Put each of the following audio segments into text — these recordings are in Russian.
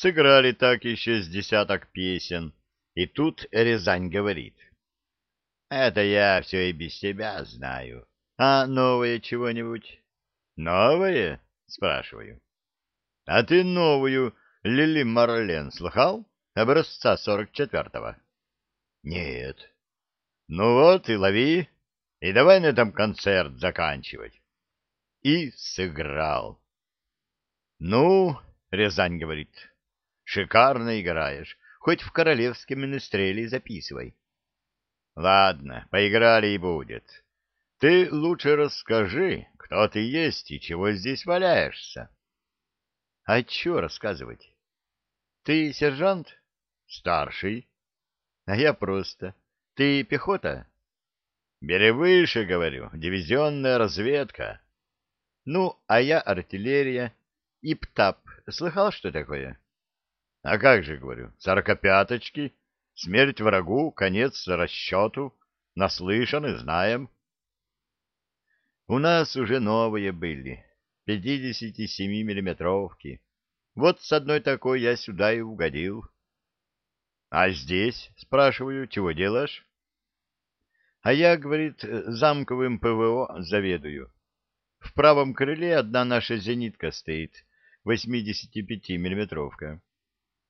Сыграли так еще с десяток песен, и тут Рязань говорит. Это я все и без тебя знаю. А новое чего-нибудь? Новое? Спрашиваю. А ты новую Лили Марлен слыхал? Образца сорок четвертого? Нет. Ну вот и лови, и давай на этом концерт заканчивать. И сыграл. Ну, Рязань говорит, шикарно играешь, хоть в королевском министреле записывай. Ладно, поиграли и будет. Ты лучше расскажи, кто ты есть и чего здесь валяешься. А чё рассказывать? Ты сержант? Старший. А я просто. Ты пехота? Бери выше, говорю, дивизионная разведка. Ну, а я артиллерия. И ПТАП. Слыхал, что такое? А как же, говорю, сорокопяточки Смерть врагу, конец расчету. Наслышаны, знаем. У нас уже новые были, 57-миллиметровки. Вот с одной такой я сюда и угодил. А здесь, спрашиваю, чего делаешь? А я, говорит, замковым ПВО заведую. В правом крыле одна наша зенитка стоит, 85-миллиметровка.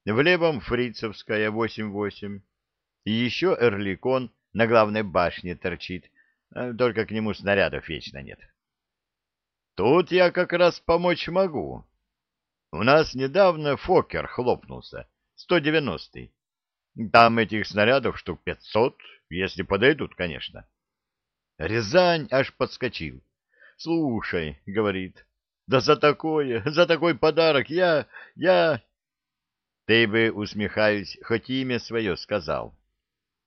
В левом фрицевская 8-8. И еще Эрликон на главной башне торчит, э, только к нему снарядов вечно нет. Тут я как раз помочь могу. У нас недавно Фокер хлопнулся, 190-й. Там этих снарядов штук 500, если подойдут, конечно. Рязань аж подскочил. «Слушай», — говорит, — «да за такое, за такой подарок я, я...» Ты бы, усмехаюсь, хоть имя свое сказал.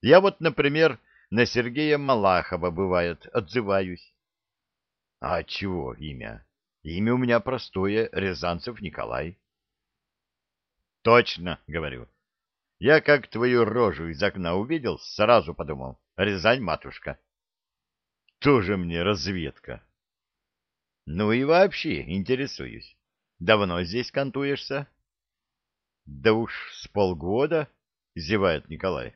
Я вот, например, на Сергея Малахова, бывает, отзываюсь. А чего имя? Имя у меня простое, Рязанцев Николай. Точно, говорю. Я как твою рожу из окна увидел, сразу подумал, Рязань матушка. Тоже мне разведка. Ну и вообще интересуюсь. Давно здесь кантуешься? Да уж с полгода, зевает Николай.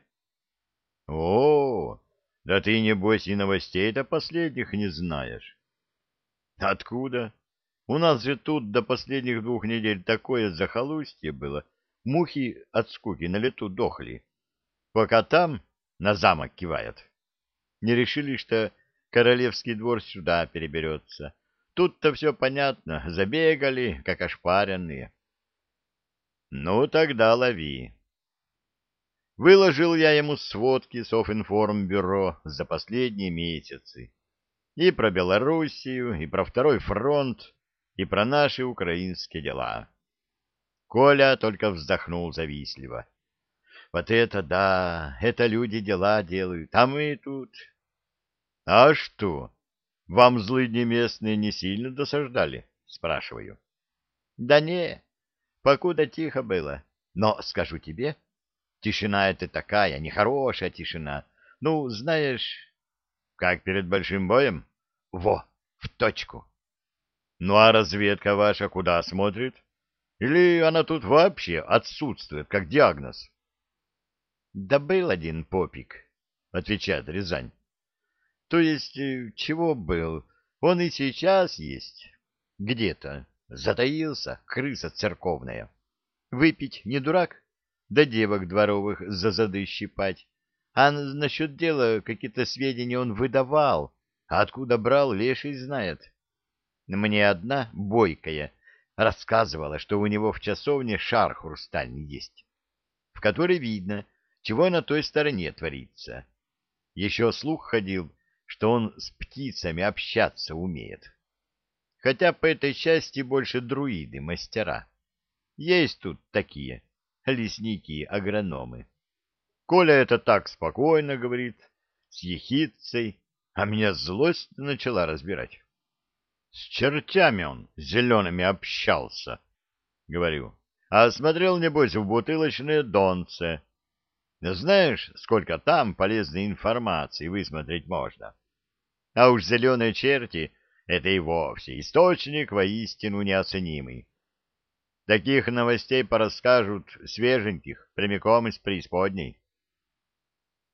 О, да ты, небось, и новостей-то последних не знаешь. Откуда? У нас же тут до последних двух недель такое захолустье было. Мухи от скуки на лету дохли. Пока там на замок кивает. Не решили, что королевский двор сюда переберется. Тут-то все понятно. Забегали, как ошпаренные. Ну, тогда лови. Выложил я ему сводки Софинформбюро за последние месяцы. И про Белоруссию, и про Второй фронт, и про наши украинские дела. Коля только вздохнул завистливо. Вот это да, это люди дела делают, а мы тут... А что, вам злыдни местные не сильно досаждали? Спрашиваю. Да не, покуда тихо было. Но, скажу тебе, тишина это такая, нехорошая тишина. Ну, знаешь, как перед большим боем? Во, в точку. Ну, а разведка ваша куда смотрит? Или она тут вообще отсутствует, как диагноз? Да был один попик, отвечает Рязань. То есть, э, чего был? Он и сейчас есть. Где-то. Затаился, крыса церковная. Выпить не дурак, да девок дворовых за зады щипать. А насчет дела какие-то сведения он выдавал, а откуда брал, леший знает. Мне одна, бойкая, рассказывала, что у него в часовне шар хрустальный есть, в который видно, чего на той стороне творится. Еще слух ходил, что он с птицами общаться умеет хотя по этой части больше друиды-мастера. Есть тут такие лесники-агрономы. Коля это так спокойно говорит, с ехидцей, а меня злость начала разбирать. С чертями он зелеными общался, говорю, а смотрел, небось, в бутылочные донце. Знаешь, сколько там полезной информации высмотреть можно? А уж зеленые черти — это и вовсе источник воистину неоценимый. Таких новостей порасскажут свеженьких, прямиком из преисподней.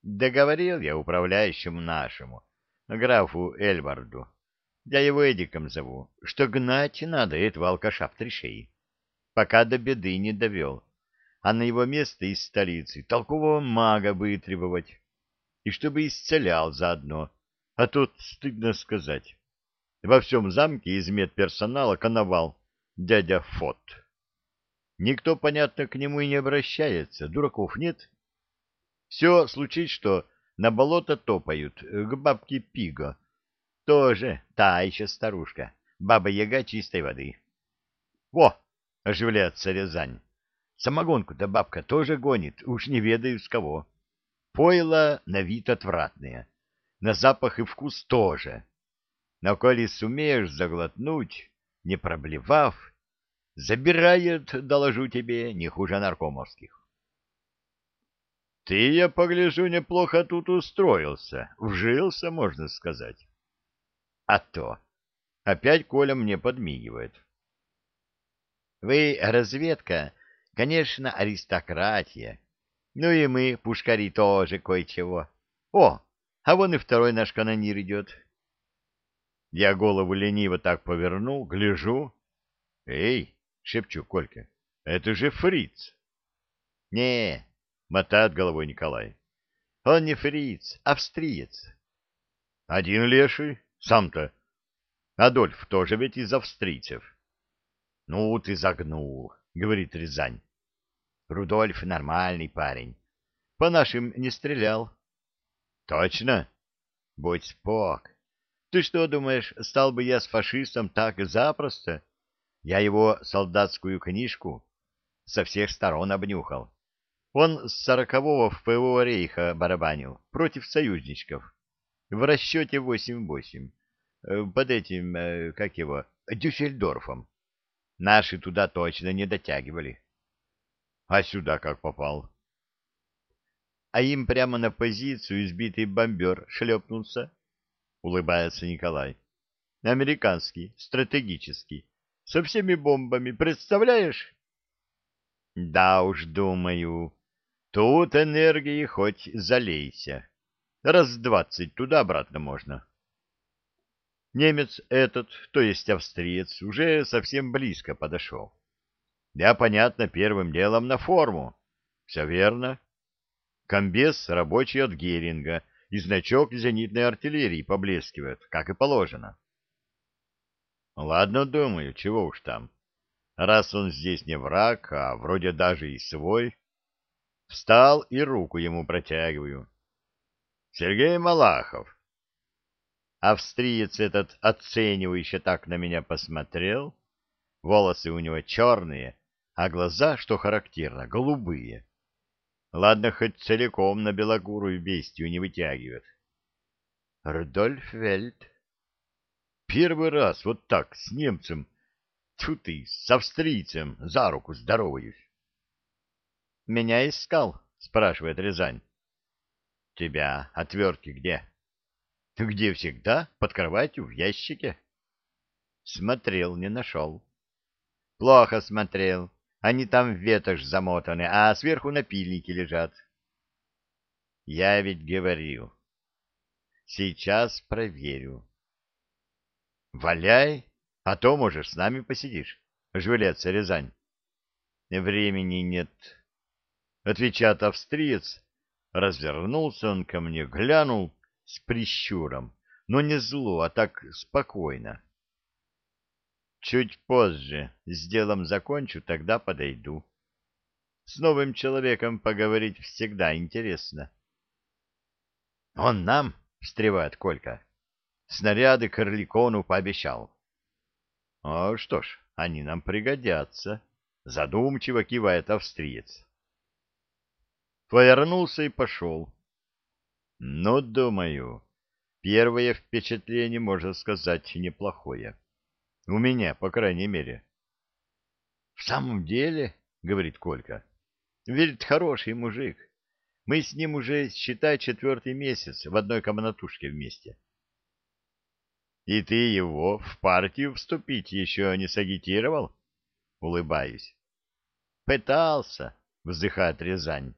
Договорил я управляющему нашему, графу Эльварду, я его Эдиком зову, что гнать надо этого алкаша в три пока до беды не довел, а на его место из столицы толкового мага вытребовать, и чтобы исцелял заодно, а тут, стыдно сказать, во всем замке из медперсонала коновал дядя Фот. Никто, понятно, к нему и не обращается, дураков нет. Все случится, что на болото топают, к бабке Пиго. Тоже та еще старушка, баба-яга чистой воды. Во, оживляется Рязань. Самогонку-то бабка тоже гонит, уж не ведаю с кого. Пойло на вид отвратное, на запах и вкус тоже. Но коли сумеешь заглотнуть, не проблевав, Забирает, доложу тебе, не хуже наркомовских. Ты, я погляжу, неплохо тут устроился, вжился, можно сказать. А то. Опять Коля мне подмигивает. Вы, разведка, конечно, аристократия. Ну и мы, пушкари, тоже кое-чего. О, а вон и второй наш канонир идет. Я голову лениво так повернул, гляжу. Эй, шепчу Колька. Это же фриц. Не, мотает головой Николай. Он не фриц, австриец. Один леший, сам-то. Адольф тоже ведь из австрийцев. Ну, ты загнул, говорит Рязань. Рудольф нормальный парень. По нашим не стрелял. Точно? Будь спок. Ты что думаешь, стал бы я с фашистом так запросто? Я его солдатскую книжку со всех сторон обнюхал. Он с сорокового в ПВО Рейха барабанил против союзничков в расчете 8-8 э, под этим, э, как его, Дюссельдорфом. Наши туда точно не дотягивали. А сюда как попал? А им прямо на позицию избитый бомбер шлепнулся, улыбается Николай. Американский, стратегический со всеми бомбами, представляешь? Да уж, думаю, тут энергии хоть залейся. Раз двадцать туда-обратно можно. Немец этот, то есть австриец, уже совсем близко подошел. Я, понятно, первым делом на форму. Все верно. Комбез рабочий от Геринга, и значок зенитной артиллерии поблескивает, как и положено. Ладно, думаю, чего уж там. Раз он здесь не враг, а вроде даже и свой. Встал и руку ему протягиваю. Сергей Малахов. Австриец этот оценивающе так на меня посмотрел. Волосы у него черные, а глаза, что характерно, голубые. Ладно, хоть целиком на белокурую бестию не вытягивает. Рудольф Вельт. Первый раз вот так с немцем, тьфу ты, с австрийцем за руку здороваюсь. — Меня искал? — спрашивает Рязань. — Тебя. Отвертки где? — Где всегда? Под кроватью, в ящике. Смотрел, не нашел. — Плохо смотрел. Они там в ветошь замотаны, а сверху напильники лежат. — Я ведь говорил. Сейчас проверю. Валяй, а то, можешь, с нами посидишь, жвелец Рязань. Времени нет. Отвечает австриец. Развернулся он ко мне, глянул с прищуром, но не зло, а так спокойно. Чуть позже, с делом закончу, тогда подойду. С новым человеком поговорить всегда интересно. — Он нам? — встревает Колька. Снаряды Корликону пообещал. — А что ж, они нам пригодятся, — задумчиво кивает австриец. Повернулся и пошел. Ну, думаю, первое впечатление, можно сказать, неплохое. У меня, по крайней мере. — В самом деле, — говорит Колька, — ведь хороший мужик. Мы с ним уже, считай, четвертый месяц в одной комнатушке вместе. — и ты его в партию вступить еще не сагитировал? Улыбаюсь. Пытался, вздыхает Рязань.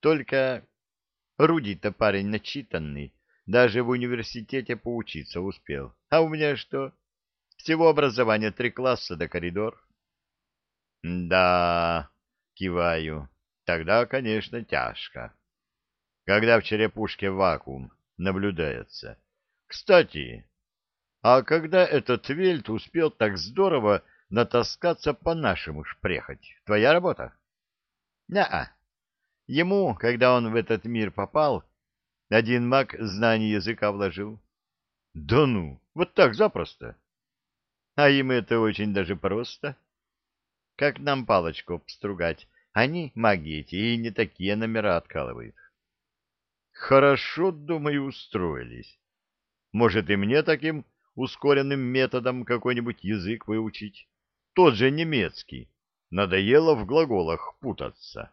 Только Руди-то парень начитанный, даже в университете поучиться успел. А у меня что? Всего образования три класса до коридор. Да, киваю, тогда, конечно, тяжко. Когда в черепушке вакуум наблюдается. Кстати, а когда этот Вельт успел так здорово натаскаться по-нашему шпрехать? Твоя работа? Не-а. Ему, когда он в этот мир попал, один маг знание языка вложил. Да ну, вот так запросто. А им это очень даже просто. Как нам палочку обстругать? Они, маги эти, и не такие номера откалывают. Хорошо, думаю, устроились. Может, и мне таким ускоренным методом какой-нибудь язык выучить? Тот же немецкий. Надоело в глаголах путаться.